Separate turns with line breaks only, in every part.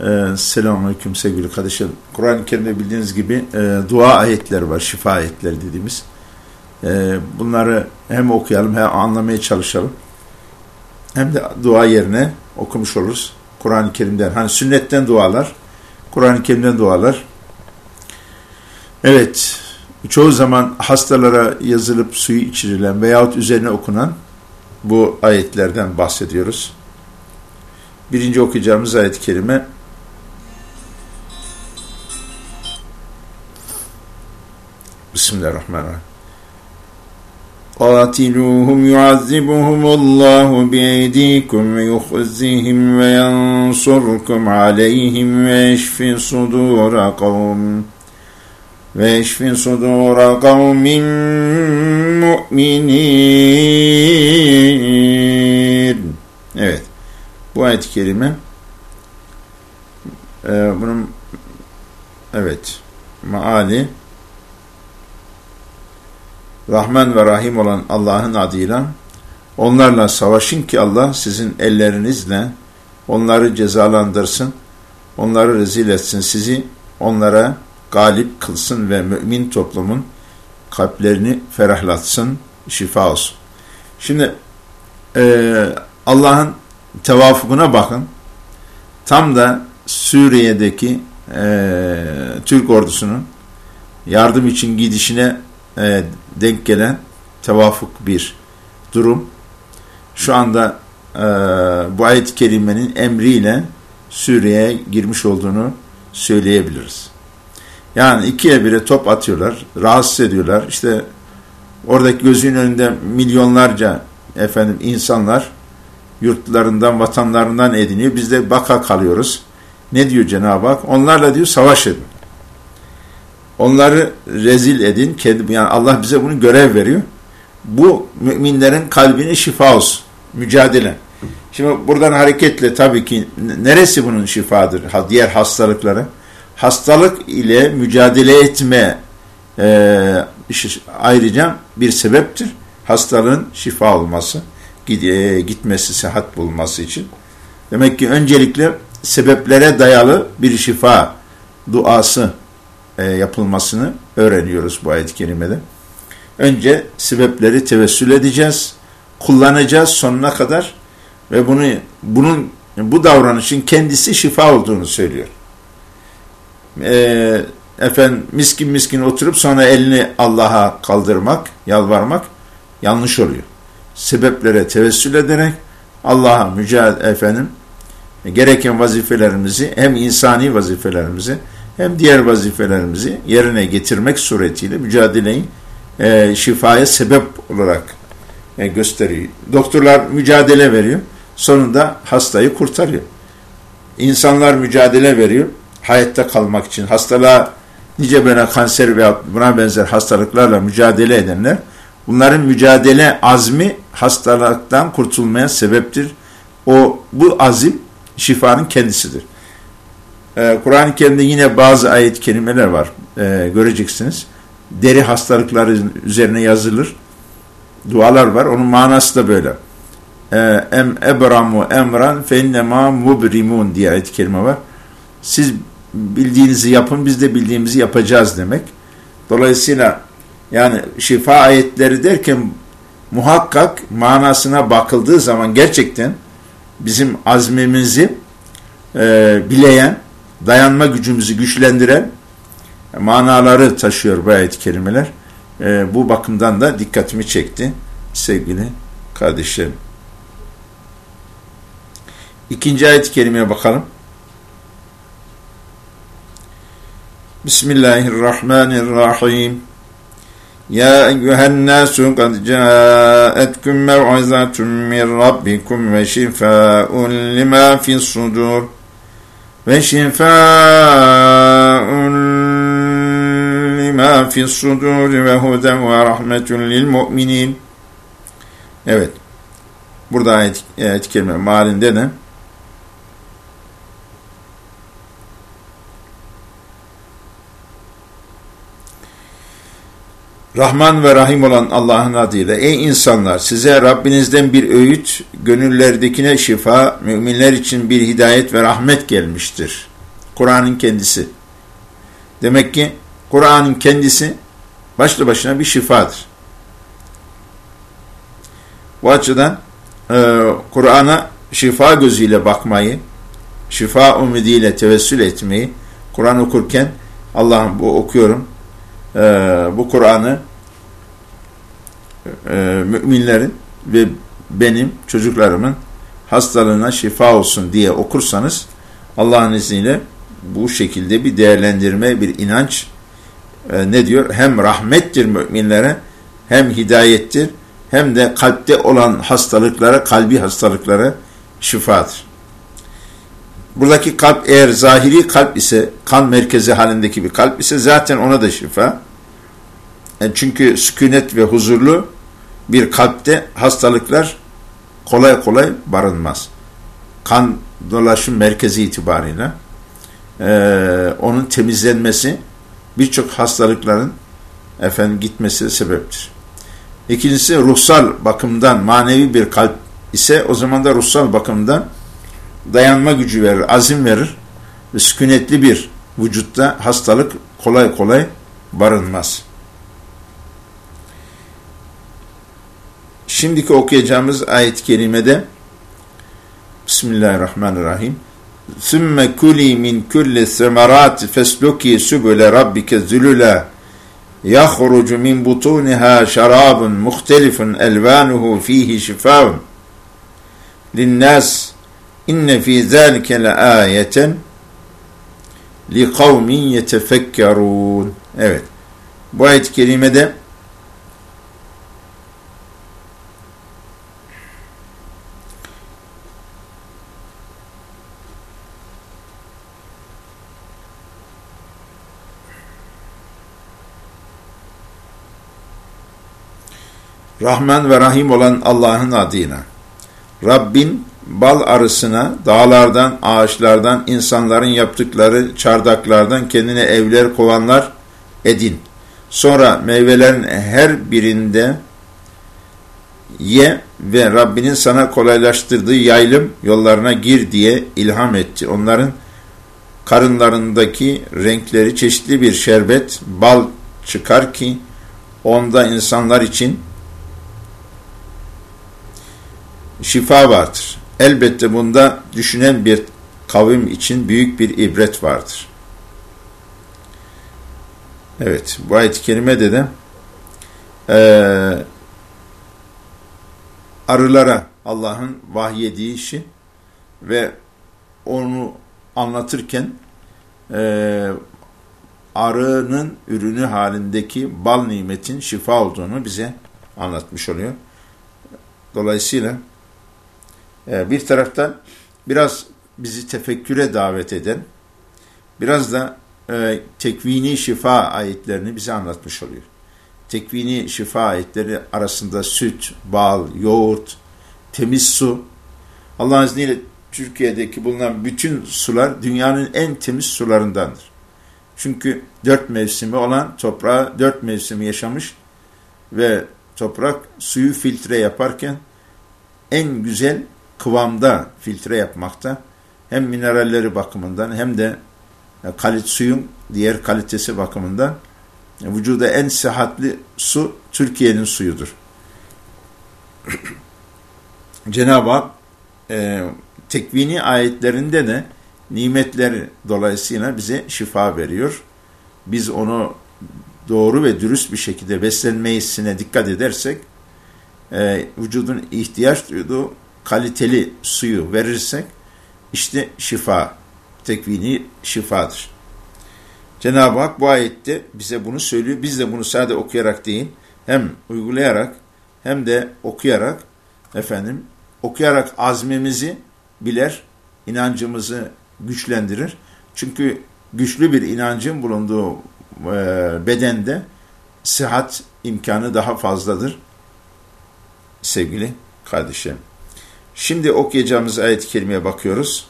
Ee, Selamünaleyküm sevgili kardeşlerim. Kur'an-ı Kerim'de bildiğiniz gibi e, dua ayetleri var, şifa ayetleri dediğimiz. E, bunları hem okuyalım hem anlamaya çalışalım. Hem de dua yerine okumuş oluruz. Kur'an-ı Kerim'den, hani sünnetten dualar, Kur'an-ı Kerim'den dualar. Evet, çoğu zaman hastalara yazılıp suyu içirilen veyahut üzerine okunan bu ayetlerden bahsediyoruz. Birinci okuyacağımız ayet-i kerime Bismillahirrahmanirrahim. قاتلوهم يعذبهم الله بأيديكم ويخزيهم وينصركم عليهم ويشفي صدور قوم ويشفي صدور قوم مؤمنين Evet. Bu ayet-i kerime e, bunun evet maali Rahman ve Rahim olan Allah'ın adıyla onlarla savaşın ki Allah sizin ellerinizle onları cezalandırsın, onları rezil etsin, sizi onlara galip kılsın ve mümin toplumun kalplerini ferahlatsın, şifa olsun. Şimdi e, Allah'ın tevafukuna bakın. Tam da Suriye'deki e, Türk ordusunun yardım için gidişine e, denk gelen tevafuk bir durum. Şu anda e, bu ayet-i kerimenin emriyle Suriye'ye girmiş olduğunu söyleyebiliriz. Yani ikiye bire top atıyorlar, rahatsız ediyorlar. İşte oradaki gözün önünde milyonlarca efendim insanlar yurtlarından, vatanlarından ediniyor. Biz de baka kalıyoruz. Ne diyor Cenab-ı Hak? Onlarla diyor savaş edin. Onları rezil edin. Yani Allah bize bunu görev veriyor. Bu müminlerin kalbine şifa olsun. Mücadele. Şimdi buradan hareketle tabii ki neresi bunun şifadır? Diğer hastalıkları. Hastalık ile mücadele etme e, ayrıca bir sebeptir. Hastalığın şifa olması, e, gitmesi, sıhhat bulması için. Demek ki öncelikle sebeplere dayalı bir şifa duası e, yapılmasını öğreniyoruz bu ayet-i kerimede. Önce sebepleri tevessül edeceğiz, kullanacağız sonuna kadar ve bunu bunun bu davranışın kendisi şifa olduğunu söylüyor. E, efendim miskin miskin oturup sonra elini Allah'a kaldırmak, yalvarmak yanlış oluyor. Sebeplere tevessül ederek Allah'a mücadele efendim gereken vazifelerimizi hem insani vazifelerimizi hem diğer vazifelerimizi yerine getirmek suretiyle mücadeleyi e, şifaya sebep olarak e, gösteriyor. Doktorlar mücadele veriyor. Sonunda hastayı kurtarıyor. İnsanlar mücadele veriyor. Hayatta kalmak için. Hastalığa nice böyle kanser veya buna benzer hastalıklarla mücadele edenler bunların mücadele azmi hastalıktan kurtulmaya sebeptir. O bu azim şifanın kendisidir. Ee, Kur'an-ı Kerim'de yine bazı ayet-i kerimeler var. Ee, göreceksiniz. Deri hastalıkları üzerine yazılır. Dualar var. Onun manası da böyle. Ee, em ebramu emran fennema mubrimun diye ayet-i kerime var. Siz bildiğinizi yapın, biz de bildiğimizi yapacağız demek. Dolayısıyla yani şifa ayetleri derken muhakkak manasına bakıldığı zaman gerçekten bizim azmimizi e, bileyen, dayanma gücümüzü güçlendiren e, manaları taşıyor bu ayet-i kerimeler. E, bu bakımdan da dikkatimi çekti sevgili kardeşlerim. İkinci ayet-i kerimeye bakalım. Bismillahirrahmanirrahim. Ya eyyühen nasu kad caetkum mev'izatun min rabbikum ve şifaun lima fis sudur ve şifaun lima fi sudur ve huden ve rahmetun lil mu'minin. Evet. Burada ayet, ayet kelime malinde de Rahman ve Rahim olan Allah'ın adıyla ey insanlar size Rabbinizden bir öğüt, gönüllerdekine şifa, müminler için bir hidayet ve rahmet gelmiştir. Kur'an'ın kendisi. Demek ki Kur'an'ın kendisi başlı başına bir şifadır. Bu açıdan e, Kur'an'a şifa gözüyle bakmayı, şifa ümidiyle tevessül etmeyi, Kur'an okurken Allah'ım bu okuyorum, e, bu Kur'an'ı e, müminlerin ve benim çocuklarımın hastalığına şifa olsun diye okursanız Allah'ın izniyle bu şekilde bir değerlendirme, bir inanç e, ne diyor? Hem rahmettir müminlere hem hidayettir hem de kalpte olan hastalıklara, kalbi hastalıklara şifadır. Buradaki kalp eğer zahiri kalp ise, kan merkezi halindeki bir kalp ise zaten ona da şifa. E, çünkü sükunet ve huzurlu bir kalpte hastalıklar kolay kolay barınmaz. Kan dolaşım merkezi itibarıyla e, onun temizlenmesi birçok hastalıkların efendim gitmesi sebeptir. İkincisi ruhsal bakımdan manevi bir kalp ise o zaman da ruhsal bakımdan dayanma gücü verir, azim verir ve sükunetli bir vücutta hastalık kolay kolay barınmaz. Şimdiki okuyacağımız ayet-i kerimede Bismillahirrahmanirrahim. Sümme kuli min kulli semerati fesluki sübüle rabbike zülüle yahrucu min butuniha şarabun muhtelifun elvanuhu fihi şifaun linnas inne fi zâlike le âyeten li kavmin yetefekkerûn. Evet. Bu ayet-i kerimede Rahman ve Rahim olan Allah'ın adıyla. Rabbin bal arısına dağlardan, ağaçlardan, insanların yaptıkları çardaklardan kendine evler kovanlar edin. Sonra meyvelerin her birinde ye ve Rabbinin sana kolaylaştırdığı yaylım yollarına gir diye ilham etti. Onların karınlarındaki renkleri çeşitli bir şerbet, bal çıkar ki onda insanlar için şifa vardır. Elbette bunda düşünen bir kavim için büyük bir ibret vardır. Evet, bu ayet-i kerimede de e, arılara Allah'ın vahyediği işi ve onu anlatırken e, arının ürünü halindeki bal nimetin şifa olduğunu bize anlatmış oluyor. Dolayısıyla bir taraftan biraz bizi tefekküre davet eden, biraz da e, tekvini şifa ayetlerini bize anlatmış oluyor. Tekvini şifa ayetleri arasında süt, bal, yoğurt, temiz su. Allah'ın izniyle Türkiye'deki bulunan bütün sular dünyanın en temiz sularındandır. Çünkü dört mevsimi olan toprağa dört mevsimi yaşamış ve toprak suyu filtre yaparken en güzel kıvamda filtre yapmakta hem mineralleri bakımından hem de e, kalit suyun diğer kalitesi bakımından e, vücuda en sıhhatli su Türkiye'nin suyudur. Cenab-ı Hak e, tekvini ayetlerinde de nimetleri dolayısıyla bize şifa veriyor. Biz onu doğru ve dürüst bir şekilde beslenmeyisine dikkat edersek e, vücudun ihtiyaç duyduğu kaliteli suyu verirsek işte şifa, tekvini şifadır. Cenab-ı Hak bu ayette bize bunu söylüyor. Biz de bunu sadece okuyarak değil, hem uygulayarak hem de okuyarak efendim okuyarak azmimizi biler, inancımızı güçlendirir. Çünkü güçlü bir inancın bulunduğu e, bedende sıhhat imkanı daha fazladır sevgili kardeşim. Şimdi okuyacağımız ayet-i kerimeye bakıyoruz.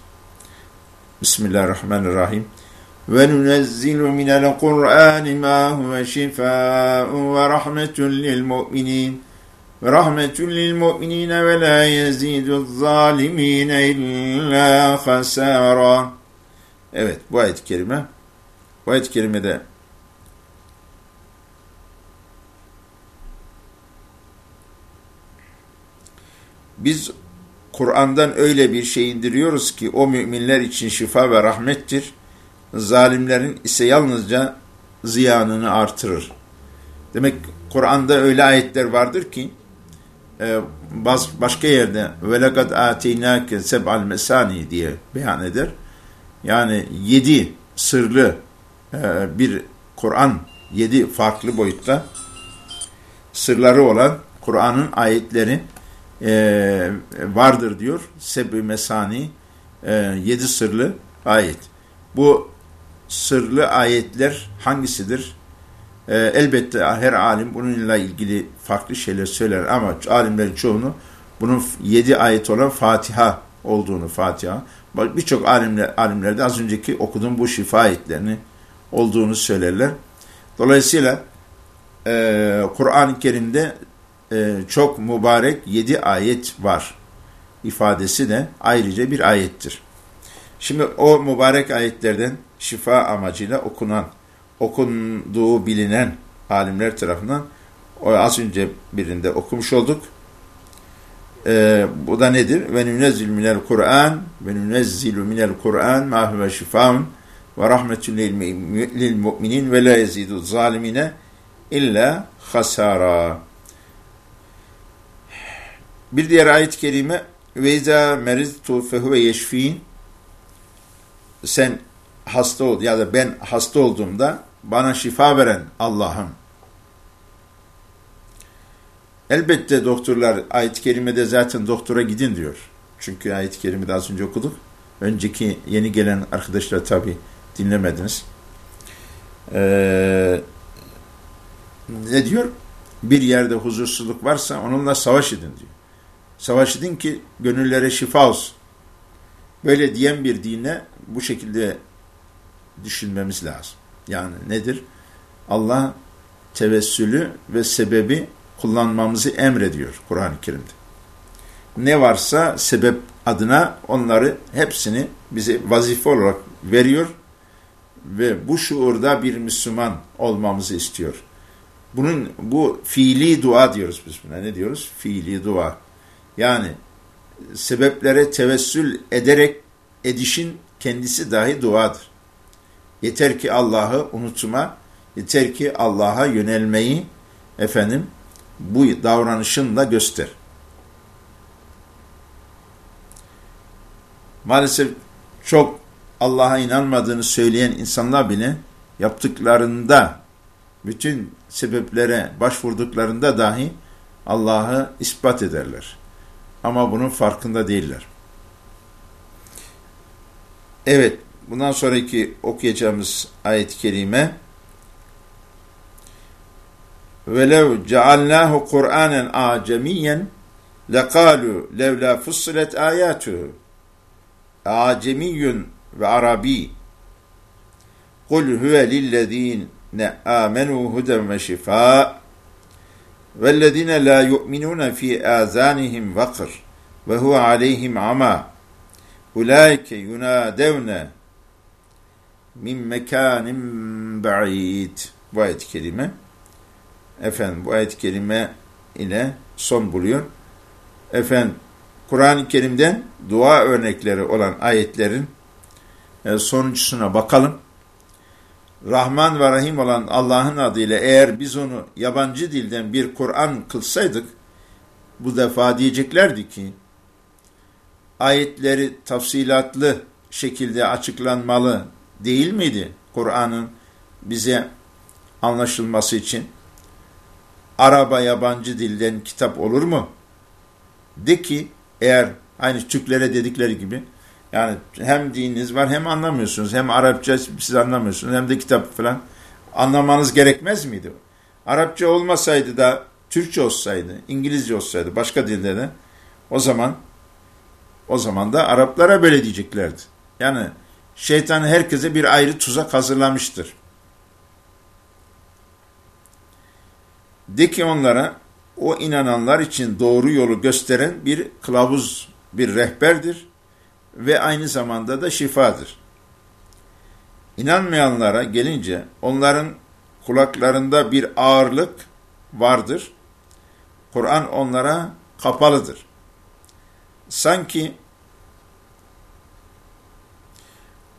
Bismillahirrahmanirrahim. وننزل من القرآن ما هو شفاء ورحمة للمؤمنين ورحمة للمؤمنين ولا يزيد الظالمين إلا خسارا Evet bu ayet-i kerime bu ayet-i kerimede biz Kur'an'dan öyle bir şey indiriyoruz ki o müminler için şifa ve rahmettir. Zalimlerin ise yalnızca ziyanını artırır. Demek Kur'an'da öyle ayetler vardır ki e, başka yerde velekad ateynâke seb'al mesani diye beyan eder. Yani yedi sırlı e, bir Kur'an, yedi farklı boyutta sırları olan Kur'an'ın ayetleri e, vardır diyor. Seb-i Mesani e, yedi sırlı ayet. Bu sırlı ayetler hangisidir? E, elbette her alim bununla ilgili farklı şeyler söyler ama alimlerin çoğunu bunun yedi ayet olan Fatiha olduğunu Fatiha. Birçok alimler, alimlerde az önceki okuduğum bu şifa ayetlerini olduğunu söylerler. Dolayısıyla e, Kur'an-ı Kerim'de e, çok mübarek yedi ayet var ifadesi de ayrıca bir ayettir. Şimdi o mübarek ayetlerden şifa amacıyla okunan, okunduğu bilinen alimler tarafından o az önce birinde okumuş olduk. Ee, bu da nedir? Ve nünezzil minel Kur'an ve nünezzilu minel Kur'an ma huve şifaun ve rahmetun lil mu'minin ve la yezidu zalimine illa hasara. Bir diğer ayet-i kerime ve izâ meriztu fehuve yeşfîn sen hasta ol ya da ben hasta olduğumda bana şifa veren Allah'ım. Elbette doktorlar ayet-i kerimede zaten doktora gidin diyor. Çünkü ayet-i kerimede az önce okuduk. Önceki yeni gelen arkadaşlar tabi dinlemediniz. Ee, ne diyor? Bir yerde huzursuzluk varsa onunla savaş edin diyor. Savaş edin ki gönüllere şifa olsun. Böyle diyen bir dine bu şekilde düşünmemiz lazım. Yani nedir? Allah tevessülü ve sebebi kullanmamızı emrediyor Kur'an-ı Kerim'de. Ne varsa sebep adına onları hepsini bize vazife olarak veriyor ve bu şuurda bir Müslüman olmamızı istiyor. Bunun bu fiili dua diyoruz biz buna. Ne diyoruz? Fiili dua. Yani sebeplere tevessül ederek edişin kendisi dahi duadır. Yeter ki Allah'ı unutma, yeter ki Allah'a yönelmeyi efendim bu davranışınla göster. Maalesef çok Allah'a inanmadığını söyleyen insanlar bile yaptıklarında bütün sebeplere başvurduklarında dahi Allah'ı ispat ederler. Ama bunun farkında değiller. Evet, bundan sonraki okuyacağımız ayet-i kerime وَلَوْ جَعَلْنَاهُ قُرْآنًا اَعْجَمِيًّا لَقَالُوا لَوْلَا فُصِّلَتْ آيَاتُهُ اَعْجَمِيٌّ وَعَرَبِيٌّ قُلْ هُوَ لِلَّذ۪ينَ آمَنُوا هُدًى وَشِفَاءً وَالَّذ۪ينَ لَا يُؤْمِنُونَ ف۪ي آذَانِهِمْ وَقْرٍ وَهُوَ عَلَيْهِمْ عَمَى Ulaike yunadevne min mekanin ba'id. Bu ayet-i kerime efendim bu ayet-i kerime ile son buluyor. Efendim Kur'an-ı Kerim'den dua örnekleri olan ayetlerin e, sonuncusuna bakalım. Rahman ve Rahim olan Allah'ın adıyla eğer biz onu yabancı dilden bir Kur'an kılsaydık bu defa diyeceklerdi ki ayetleri tafsilatlı şekilde açıklanmalı değil miydi Kur'an'ın bize anlaşılması için? Araba yabancı dilden kitap olur mu? De ki eğer aynı Türklere dedikleri gibi yani hem dininiz var hem anlamıyorsunuz hem Arapça siz anlamıyorsunuz hem de kitap falan anlamanız gerekmez miydi? Arapça olmasaydı da Türkçe olsaydı, İngilizce olsaydı, başka dilde de o zaman o zaman da Araplara böyle diyeceklerdi. Yani Şeytan herkese bir ayrı tuzak hazırlamıştır. De ki onlara o inananlar için doğru yolu gösteren bir kılavuz, bir rehberdir ve aynı zamanda da şifadır. İnanmayanlara gelince onların kulaklarında bir ağırlık vardır. Kur'an onlara kapalıdır. Sanki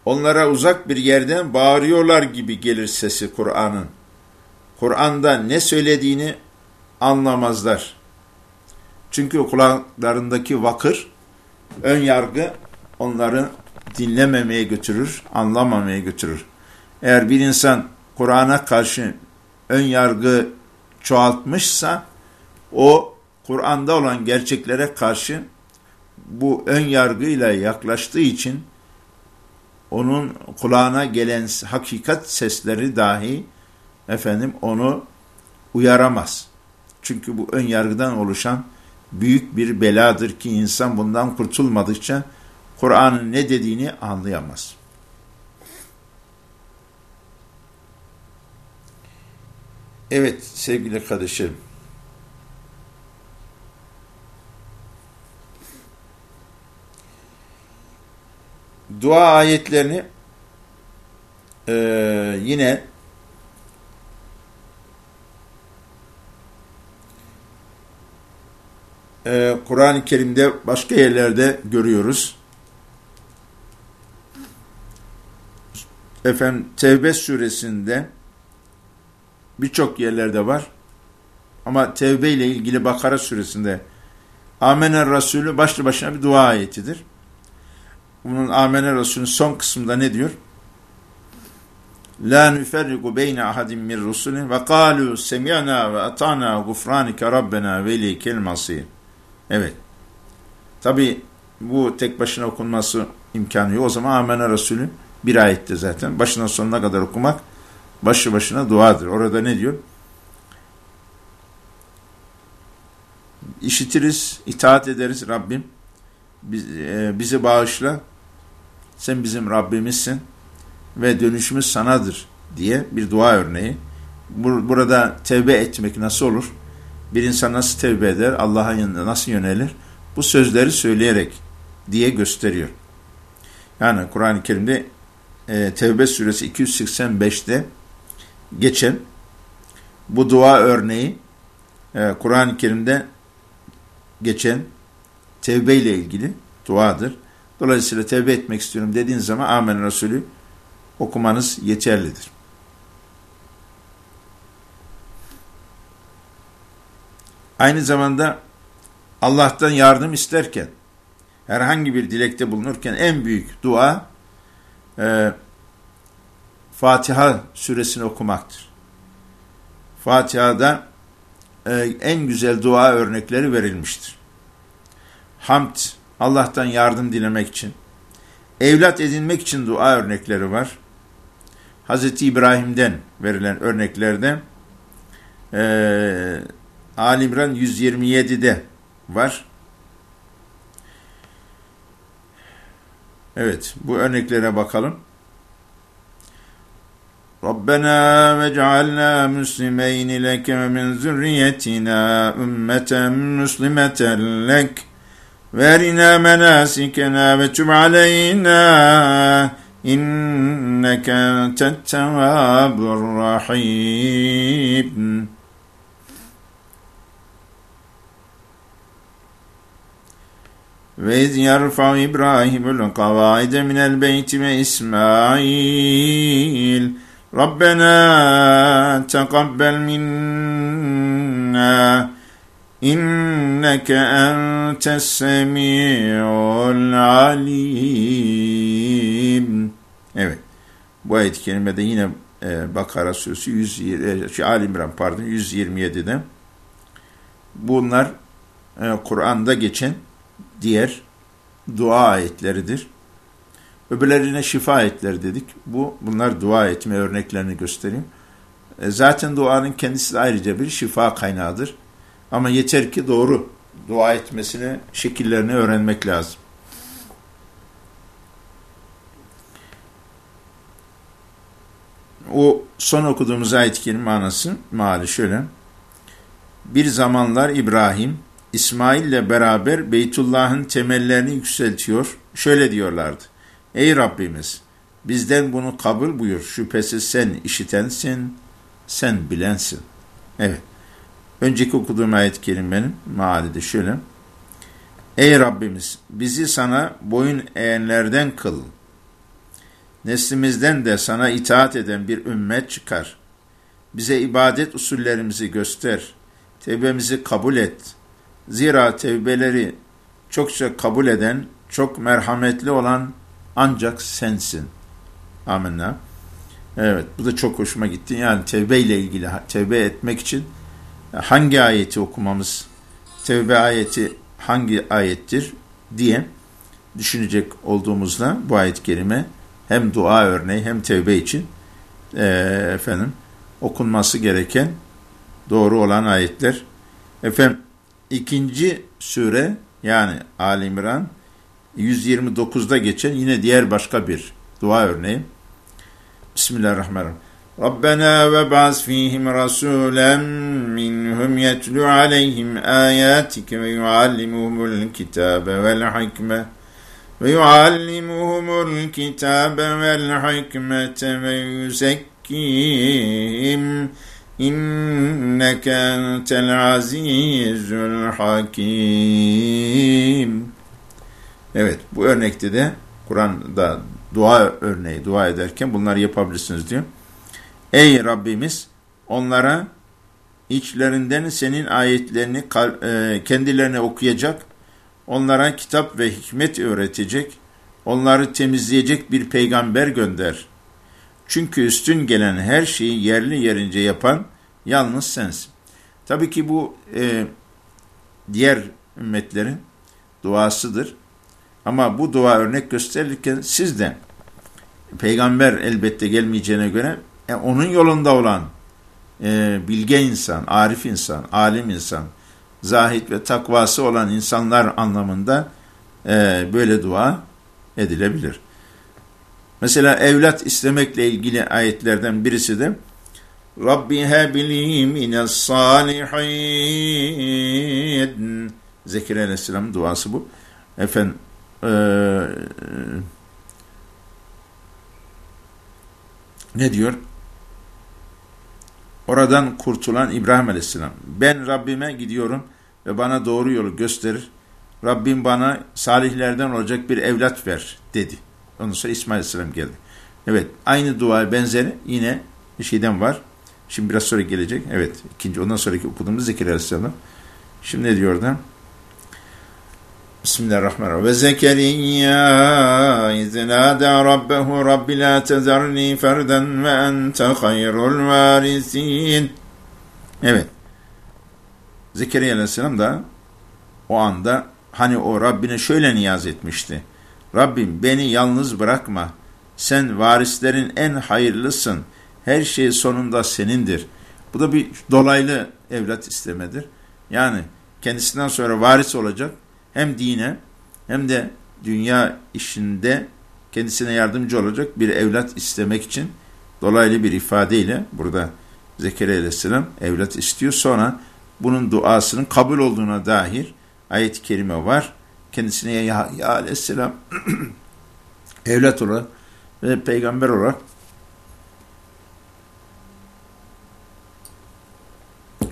onlara uzak bir yerden bağırıyorlar gibi gelir sesi Kur'an'ın. Kur'an'da ne söylediğini anlamazlar. Çünkü kulaklarındaki vakır, ön yargı onları dinlememeye götürür, anlamamaya götürür. Eğer bir insan Kur'an'a karşı ön yargı çoğaltmışsa, o Kur'an'da olan gerçeklere karşı bu ön yargıyla yaklaştığı için onun kulağına gelen hakikat sesleri dahi efendim onu uyaramaz. Çünkü bu ön yargıdan oluşan büyük bir beladır ki insan bundan kurtulmadıkça Kur'an'ın ne dediğini anlayamaz. Evet sevgili kardeşim. Dua ayetlerini e, yine e, Kur'an-ı Kerim'de başka yerlerde görüyoruz. Efendim Tevbe suresinde birçok yerlerde var. Ama tevbe ile ilgili Bakara suresinde Amener Resulü başlı başına bir dua ayetidir. Bunun Amener Resulü'nün son kısmında ne diyor? La nüferriku beyne ahadim min rusulin ve kalu semi'na ve atana gufranike rabbena ve masir. Evet. Tabi bu tek başına okunması imkanı yok. O zaman Amener Resulü bir ayette zaten. Başından sonuna kadar okumak başı başına duadır. Orada ne diyor? İşitiriz, itaat ederiz Rabbim. Biz, e, bizi bağışla. Sen bizim Rabbimizsin ve dönüşümüz sanadır diye bir dua örneği. Bur burada tevbe etmek nasıl olur? Bir insan nasıl tevbe eder? Allah'a nasıl yönelir? Bu sözleri söyleyerek diye gösteriyor. Yani Kur'an-ı Kerim'de e, Tevbe suresi 285'te geçen bu dua örneği e, Kur'an-ı Kerim'de geçen tevbe ile ilgili duadır. Dolayısıyla tevbe etmek istiyorum dediğin zaman Amen Resulü okumanız yeterlidir. Aynı zamanda Allah'tan yardım isterken, herhangi bir dilekte bulunurken en büyük dua e, Fatiha suresini okumaktır. Fatiha'da e, en güzel dua örnekleri verilmiştir. Hamd, Allah'tan yardım dilemek için, evlat edinmek için dua örnekleri var. Hz. İbrahim'den verilen örneklerde e, Ali İmran 127'de var. Evet, bu örneklere bakalım. Rabbena vec'alna muslimeyn leke ve min zürriyetina ümmeten muslimeten lek ve erina menasikena ve tüm aleyna inneke tettevaburrahim. التواب الرحيم وإذ يرفع إبراهيم القواعد من البيت وإسماعيل ربنا تقبل منا إنك أنت السميع العليم Evet. Bu ayet-i kerimede yine e, Bakara suresi 120, şey, Ali İmran pardon 127'de bunlar e, Kur'an'da geçen diğer dua ayetleridir. Öbürlerine şifa ayetleri dedik. Bu bunlar dua etme örneklerini göstereyim. E, zaten duanın kendisi ayrıca bir şifa kaynağıdır. Ama yeter ki doğru dua etmesini, şekillerini öğrenmek lazım. o son okuduğumuz ayet-i manası, meali şöyle. Bir zamanlar İbrahim, İsmail ile beraber Beytullah'ın temellerini yükseltiyor. Şöyle diyorlardı. Ey Rabbimiz bizden bunu kabul buyur. Şüphesiz sen işitensin, sen bilensin. Evet. Önceki okuduğum ayet-i kerimenin meali de şöyle. Ey Rabbimiz bizi sana boyun eğenlerden kıl. Neslimizden de sana itaat eden bir ümmet çıkar. Bize ibadet usullerimizi göster. Tevbemizi kabul et. Zira tevbeleri çokça kabul eden, çok merhametli olan ancak sensin. Amenna. Evet bu da çok hoşuma gitti. Yani tevbe ile ilgili tevbe etmek için hangi ayeti okumamız, tevbe ayeti hangi ayettir diye düşünecek olduğumuzda bu ayet-i kerime hem dua örneği hem tevbe için e, efendim okunması gereken doğru olan ayetler. Efendim ikinci sure yani Ali İmran 129'da geçen yine diğer başka bir dua örneği. Bismillahirrahmanirrahim. Rabbena ve ba'z fihim rasulen minhum yetlu aleyhim ayatike ve yuallimuhumul kitabe vel hikme ve yuallimuhumul kitabe vel hikmete ve yuzekkihim inneke entel azizul hakim. Evet bu örnekte de Kur'an'da dua örneği dua ederken bunları yapabilirsiniz diyor. Ey Rabbimiz onlara içlerinden senin ayetlerini e, kendilerine okuyacak, onlara kitap ve hikmet öğretecek, onları temizleyecek bir peygamber gönder. Çünkü üstün gelen her şeyi yerli yerince yapan yalnız sensin. Tabii ki bu e, diğer ümmetlerin duasıdır. Ama bu dua örnek gösterirken siz de peygamber elbette gelmeyeceğine göre e, onun yolunda olan e, bilge insan, arif insan, alim insan, zahit ve takvası olan insanlar anlamında e, böyle dua edilebilir. Mesela evlat istemekle ilgili ayetlerden birisi de Rabbi hebli mines salihin Zekeriya Aleyhisselam'ın duası bu. Efendim e, ne diyor? Oradan kurtulan İbrahim Aleyhisselam. Ben Rabbime gidiyorum ve bana doğru yolu gösterir. Rabbim bana salihlerden olacak bir evlat ver dedi. Ondan sonra İsmail Aleyhisselam geldi. Evet aynı dua benzeri yine bir şeyden var. Şimdi biraz sonra gelecek. Evet ikinci ondan sonraki okuduğumuz Zekeriya Aleyhisselam. Şimdi ne diyor orada? Bismillahirrahmanirrahim. Ve Zekeriya izlâdâ rabbehu rabbi la tezarni ferden ve ente hayrul varisin. Evet. Zekeriya aleyhisselam da o anda hani o Rabbine şöyle niyaz etmişti. Rabbim beni yalnız bırakma. Sen varislerin en hayırlısın. Her şey sonunda senindir. Bu da bir dolaylı evlat istemedir. Yani kendisinden sonra varis olacak hem dine hem de dünya işinde kendisine yardımcı olacak bir evlat istemek için dolaylı bir ifadeyle burada Zekeriya aleyhisselam evlat istiyor. Sonra bunun duasının kabul olduğuna dair ayet-i kerime var Kendisine Yahya aleyhisselam evlat olarak ve peygamber olarak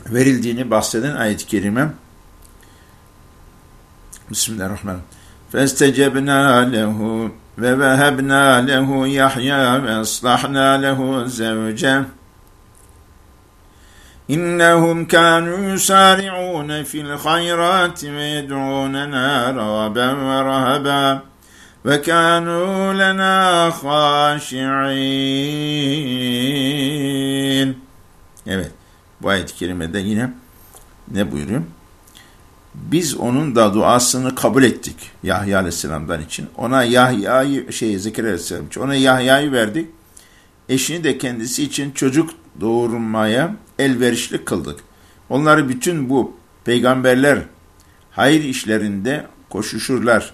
verildiğini bahseden ayet-i kerime Bismillahirrahmanirrahim. فاستجبنا له ووهبنا له يحيى وأصلحنا له زوجه إنهم كانوا يسارعون في الخيرات ويدعوننا رغبا ورهبا وكانوا لنا خاشعين Evet bu ayet-i kerimede yine ne buyuruyor? biz onun da duasını kabul ettik Yahya Aleyhisselam'dan için. Ona Yahya'yı şey Zekeriya Aleyhisselam için ona Yahya'yı verdik. Eşini de kendisi için çocuk doğurmaya elverişli kıldık. Onları bütün bu peygamberler hayır işlerinde koşuşurlar.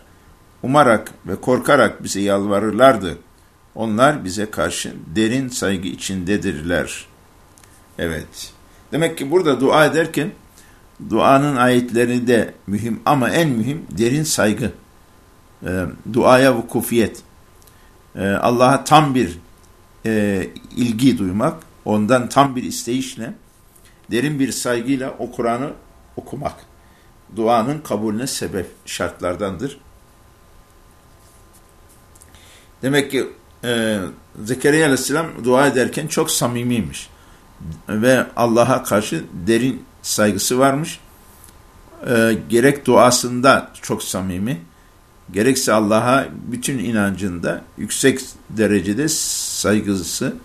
Umarak ve korkarak bize yalvarırlardı. Onlar bize karşı derin saygı içindedirler. Evet. Demek ki burada dua ederken duanın ayetleri de mühim ama en mühim derin saygı. E, duaya vukufiyet. E, Allah'a tam bir e, ilgi duymak, ondan tam bir isteyişle, derin bir saygıyla o Kur'an'ı okumak. Duanın kabulüne sebep şartlardandır. Demek ki e, Zekeriya Aleyhisselam dua ederken çok samimiymiş. Ve Allah'a karşı derin saygısı varmış. E, gerek duasında çok samimi, gerekse Allah'a bütün inancında yüksek derecede saygısı,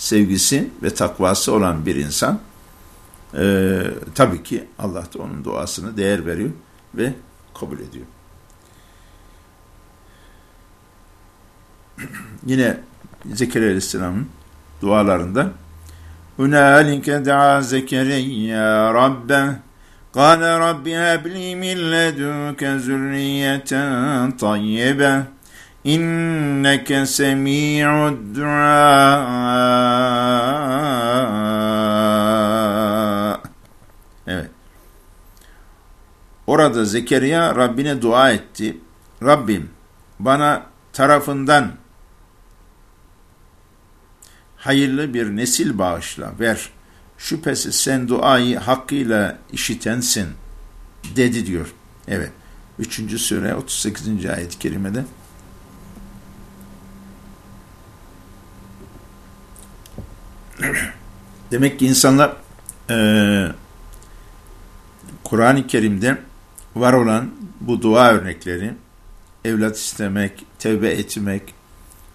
sevgisi ve takvası olan bir insan e, tabii ki Allah da onun duasını değer veriyor ve kabul ediyor. Yine Zekeriya Aleyhisselam'ın dualarında Hunalike da'a Zekeriya Rabbe قال رب هب لي من لدنك ذرية طيبة إنك سميع الدعاء Orada Zekeriya Rabbine dua etti. Rabbim bana tarafından hayırlı bir nesil bağışla, ver. Şüphesiz sen duayı hakkıyla işitensin, dedi diyor. Evet. 3. sure 38. ayet-i kerimede. Demek ki insanlar e, Kur'an-ı Kerim'de var olan bu dua örnekleri, evlat istemek, tevbe etmek,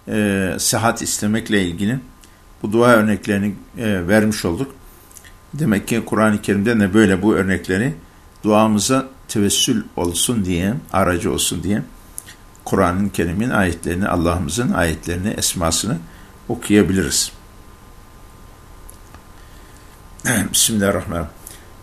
e, sıhhat istemekle ilgili bu dua örneklerini e, vermiş olduk. Demek ki Kur'an-ı Kerim'de de böyle bu örnekleri duamıza tevessül olsun diye, aracı olsun diye Kur'an-ı Kerim'in ayetlerini, Allah'ımızın ayetlerini, esmasını okuyabiliriz. Bismillahirrahmanirrahim.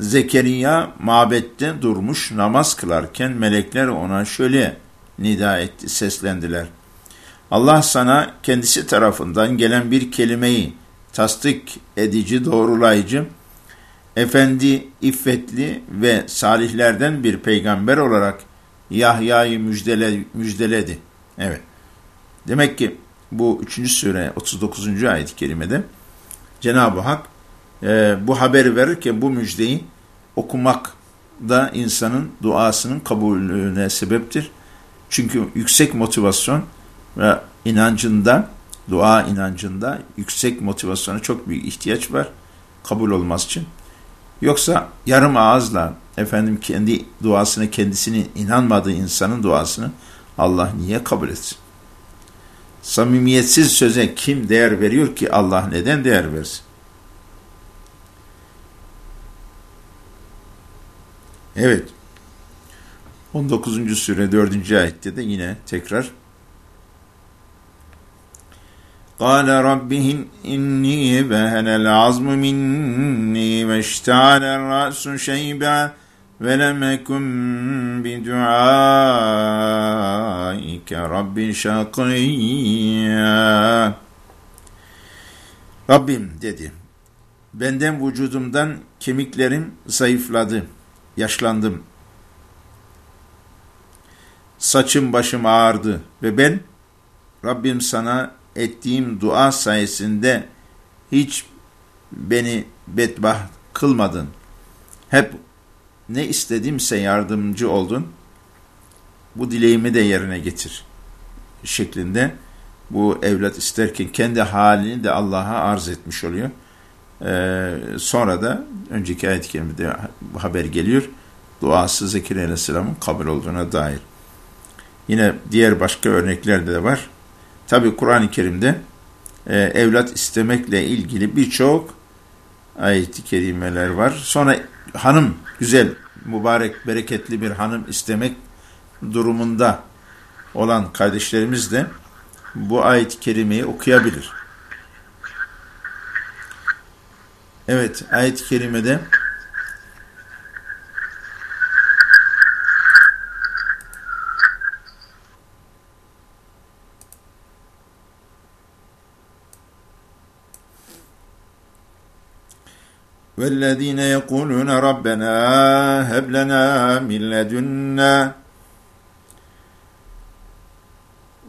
Zekeriya mabette durmuş namaz kılarken melekler ona şöyle nida etti, seslendiler. Allah sana kendisi tarafından gelen bir kelimeyi tasdik edici, doğrulayıcı, efendi, iffetli ve salihlerden bir peygamber olarak Yahya'yı müjdele, müjdeledi. Evet. Demek ki bu 3. sure 39. ayet-i kerimede Cenab-ı Hak e, bu haberi verirken bu müjdeyi okumak da insanın duasının kabulüne sebeptir. Çünkü yüksek motivasyon ve inancında, dua inancında yüksek motivasyona çok büyük ihtiyaç var kabul olması için. Yoksa yarım ağızla efendim kendi duasını kendisini inanmadığı insanın duasını Allah niye kabul etsin? Samimiyetsiz söze kim değer veriyor ki Allah neden değer versin? Evet. 19. sure 4. ayette de yine tekrar قال رب إني بهن العظم مني واشتعل الرأس شيبا ولم أكن بدعائك رب شقيا Rabbim dedi. Benden vücudumdan kemiklerim zayıfladı. Yaşlandım. Saçım başım ağardı ve ben Rabbim sana ettiğim dua sayesinde hiç beni bedbaht kılmadın. Hep ne istedimse yardımcı oldun. Bu dileğimi de yerine getir şeklinde bu evlat isterken kendi halini de Allah'a arz etmiş oluyor. Ee, sonra da önceki ayet-i kerimede haber geliyor. Duası Zekeriya Aleyhisselam'ın kabul olduğuna dair. Yine diğer başka örneklerde de var. Tabi Kur'an-ı Kerim'de e, evlat istemekle ilgili birçok ayet-i kerimeler var. Sonra hanım, güzel, mübarek, bereketli bir hanım istemek durumunda olan kardeşlerimiz de bu ayet-i kerimeyi okuyabilir. Evet, ayet-i kerimede والذين يقولون ربنا هب لنا من لدنا